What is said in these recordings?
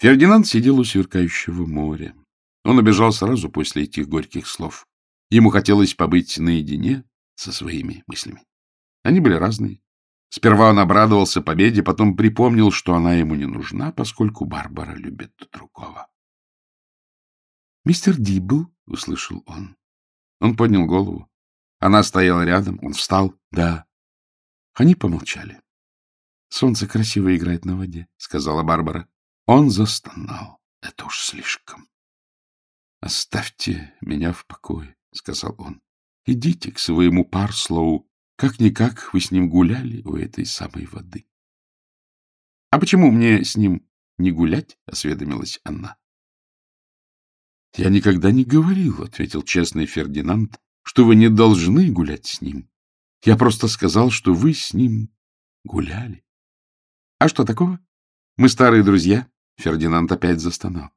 Фердинанд сидел у сверкающего моря. Он убежал сразу после этих горьких слов. Ему хотелось побыть наедине со своими мыслями. Они были разные. Сперва он обрадовался победе, потом припомнил, что она ему не нужна, поскольку Барбара любит другого. — Мистер Дибл, — услышал он. Он поднял голову. Она стояла рядом, он встал. — Да. Они помолчали. — Солнце красиво играет на воде, — сказала Барбара. Он застонал. Это уж слишком. — Оставьте меня в покое, — сказал он. — Идите к своему Парслоу. Как-никак вы с ним гуляли у этой самой воды. — А почему мне с ним не гулять? — осведомилась Анна. — Я никогда не говорил, — ответил честный Фердинанд, — что вы не должны гулять с ним. Я просто сказал, что вы с ним гуляли. — А что такого? Мы старые друзья. Фердинанд опять застонал.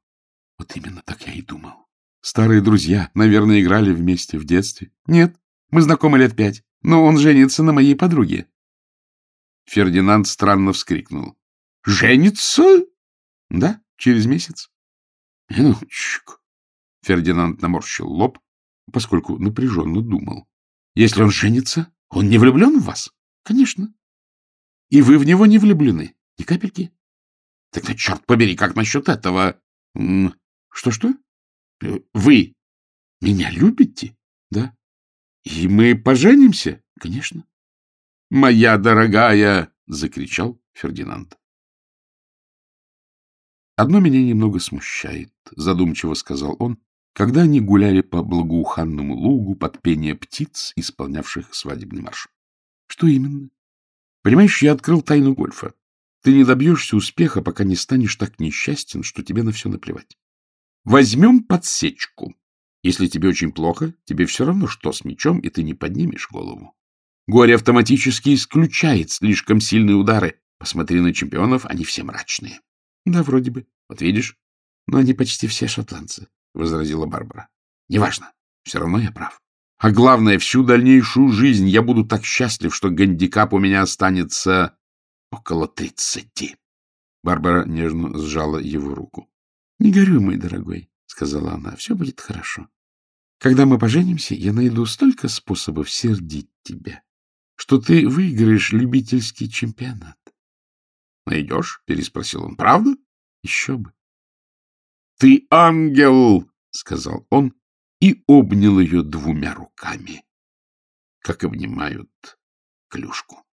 Вот именно так я и думал. Старые друзья, наверное, играли вместе в детстве. Нет, мы знакомы лет пять, но он женится на моей подруге. Фердинанд странно вскрикнул. — Женится? — Да, через месяц. — Минуточку. Фердинанд наморщил лоб, поскольку напряженно думал. — Если он женится, он не влюблен в вас? — Конечно. — И вы в него не влюблены? Ни капельки? — Тогда, черт побери, как насчет этого? Что-что? Э, — Вы меня любите? — Да. — И мы поженимся? — Конечно. — Моя дорогая! — закричал Фердинанд. — Одно меня немного смущает, — задумчиво сказал он, когда они гуляли по благоуханному лугу под пение птиц, исполнявших свадебный марш. — Что именно? — Понимаешь, я открыл тайну гольфа. Ты не добьешься успеха, пока не станешь так несчастен, что тебе на все наплевать. Возьмем подсечку. Если тебе очень плохо, тебе все равно, что с мечом, и ты не поднимешь голову. Горе автоматически исключает слишком сильные удары. Посмотри на чемпионов, они все мрачные. — Да, вроде бы. Вот видишь? Но они почти все шотландцы. — возразила Барбара. — Неважно. Все равно я прав. А главное, всю дальнейшую жизнь я буду так счастлив, что гандикап у меня останется около тридцати. Барбара нежно сжала его руку. — Не горюй, мой дорогой, — сказала она, — все будет хорошо. Когда мы поженимся, я найду столько способов сердить тебя, что ты выиграешь любительский чемпионат. — Найдешь? — переспросил он. — Правда? — Еще бы. — Ты ангел! — сказал он и обнял ее двумя руками, как обнимают клюшку.